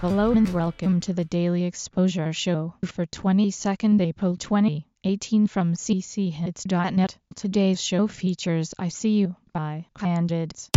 Hello and welcome to the Daily Exposure Show for 22nd April 2018 from cchits.net. Today's show features I See You by Candids.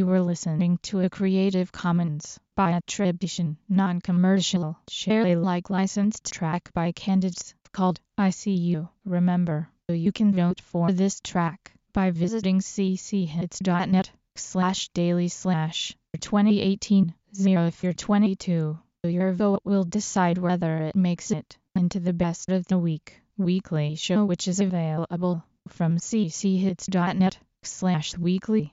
You were listening to a Creative Commons by attribution, non-commercial, share Alike licensed track by Candids called I See You. Remember, you can vote for this track by visiting cchits.net slash daily slash 2018 0 if you're 22. Your vote will decide whether it makes it into the best of the week weekly show which is available from cchits.net slash weekly.